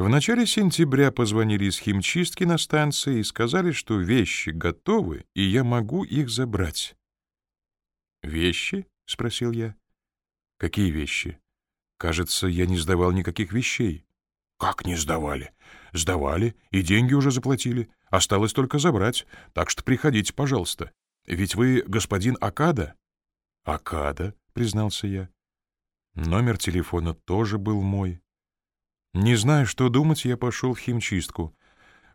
В начале сентября позвонили из химчистки на станции и сказали, что вещи готовы, и я могу их забрать. «Вещи?» — спросил я. «Какие вещи? Кажется, я не сдавал никаких вещей». «Как не сдавали?» «Сдавали, и деньги уже заплатили. Осталось только забрать, так что приходите, пожалуйста. Ведь вы господин Акада?» «Акада», — признался я. Номер телефона тоже был мой. Не зная, что думать, я пошел в химчистку.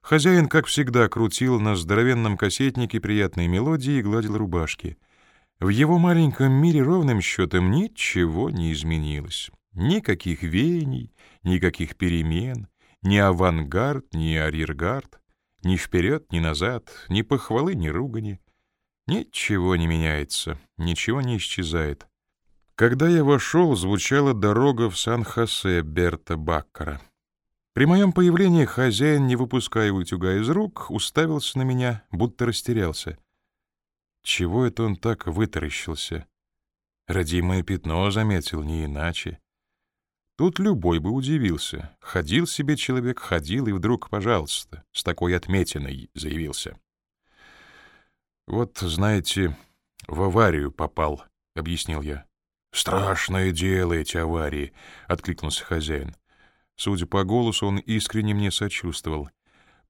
Хозяин, как всегда, крутил на здоровенном кассетнике приятные мелодии и гладил рубашки. В его маленьком мире ровным счетом ничего не изменилось. Никаких веяний, никаких перемен, ни авангард, ни арьергард, ни вперед, ни назад, ни похвалы, ни ругани. Ничего не меняется, ничего не исчезает. Когда я вошел, звучала дорога в Сан-Хосе Берта Баккара. При моем появлении хозяин, не выпуская утюга из рук, уставился на меня, будто растерялся. Чего это он так вытаращился? Родимое пятно заметил, не иначе. Тут любой бы удивился. Ходил себе человек, ходил, и вдруг, пожалуйста, с такой отметиной заявился. «Вот, знаете, в аварию попал», — объяснил я. «Страшное дело эти аварии», — откликнулся хозяин. Судя по голосу, он искренне мне сочувствовал.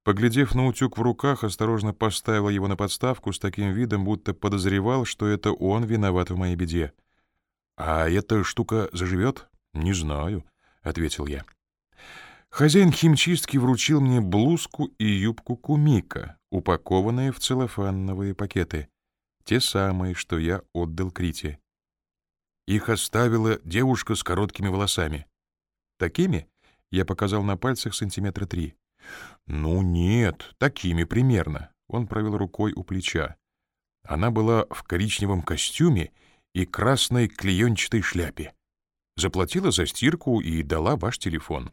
Поглядев на утюг в руках, осторожно поставил его на подставку с таким видом, будто подозревал, что это он виноват в моей беде. «А эта штука заживет?» «Не знаю», — ответил я. Хозяин химчистки вручил мне блузку и юбку кумика, упакованные в целлофановые пакеты. Те самые, что я отдал Крите. Их оставила девушка с короткими волосами. Такими? Я показал на пальцах сантиметра три. Ну нет, такими примерно. Он провел рукой у плеча. Она была в коричневом костюме и красной клеенчатой шляпе. Заплатила за стирку и дала ваш телефон.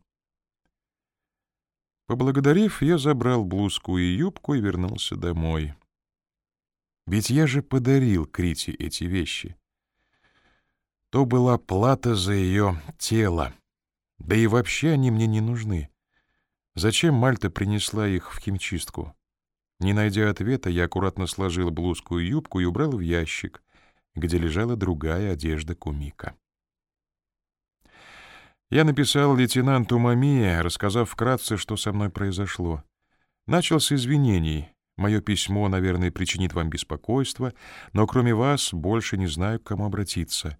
Поблагодарив, я забрал блузку и юбку и вернулся домой. Ведь я же подарил Крите эти вещи то была плата за ее тело. Да и вообще они мне не нужны. Зачем Мальта принесла их в химчистку? Не найдя ответа, я аккуратно сложил блузку и юбку и убрал в ящик, где лежала другая одежда Кумика. Я написал лейтенанту Мамия, рассказав вкратце, что со мной произошло. Начал с извинений. Мое письмо, наверное, причинит вам беспокойство, но кроме вас больше не знаю, к кому обратиться.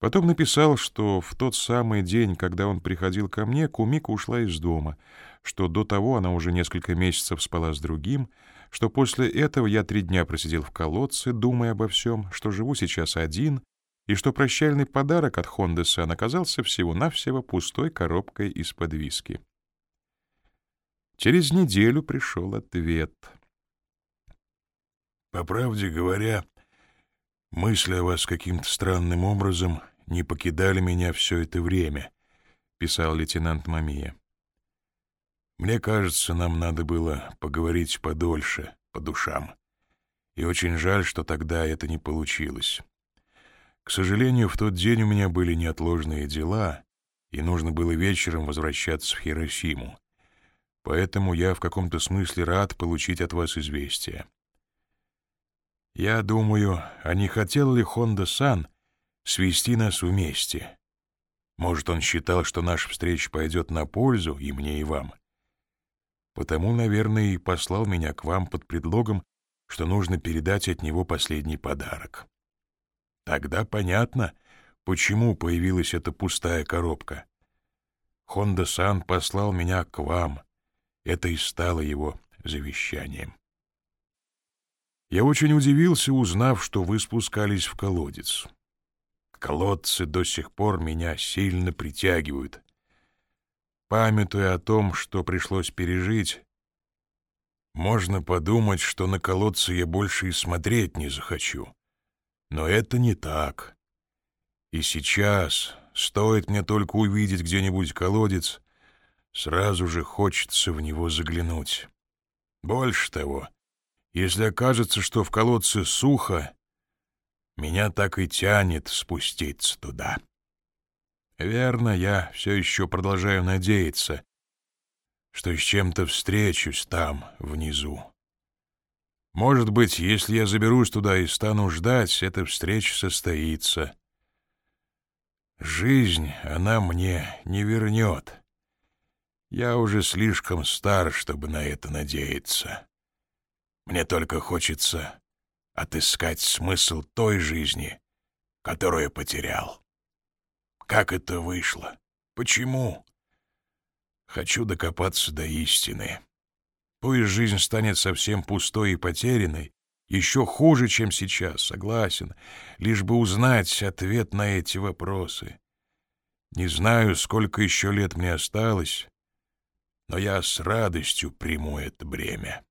Потом написал, что в тот самый день, когда он приходил ко мне, Кумика ушла из дома, что до того она уже несколько месяцев спала с другим, что после этого я три дня просидел в колодце, думая обо всем, что живу сейчас один, и что прощальный подарок от Хонды Сан оказался всего-навсего пустой коробкой из-под виски. Через неделю пришел ответ. «По правде говоря, мысли о вас каким-то странным образом не покидали меня все это время», — писал лейтенант Мамия. «Мне кажется, нам надо было поговорить подольше, по душам. И очень жаль, что тогда это не получилось. К сожалению, в тот день у меня были неотложные дела, и нужно было вечером возвращаться в Хиросиму. Поэтому я в каком-то смысле рад получить от вас известие. Я думаю, а не хотел ли Хонда-сан свести нас вместе. Может, он считал, что наша встреча пойдет на пользу и мне, и вам. Потому, наверное, и послал меня к вам под предлогом, что нужно передать от него последний подарок. Тогда понятно, почему появилась эта пустая коробка. Хонда-сан послал меня к вам. Это и стало его завещанием. Я очень удивился, узнав, что вы спускались в колодец. Колодцы до сих пор меня сильно притягивают. Памятуя о том, что пришлось пережить, можно подумать, что на колодцы я больше и смотреть не захочу. Но это не так. И сейчас, стоит мне только увидеть где-нибудь колодец, сразу же хочется в него заглянуть. Больше того, если окажется, что в колодце сухо, меня так и тянет спуститься туда. Верно, я все еще продолжаю надеяться, что с чем-то встречусь там, внизу. Может быть, если я заберусь туда и стану ждать, эта встреча состоится. Жизнь она мне не вернет. Я уже слишком стар, чтобы на это надеяться. Мне только хочется отыскать смысл той жизни, которую потерял. Как это вышло? Почему? Хочу докопаться до истины. Пусть жизнь станет совсем пустой и потерянной, еще хуже, чем сейчас, согласен, лишь бы узнать ответ на эти вопросы. Не знаю, сколько еще лет мне осталось, но я с радостью приму это бремя.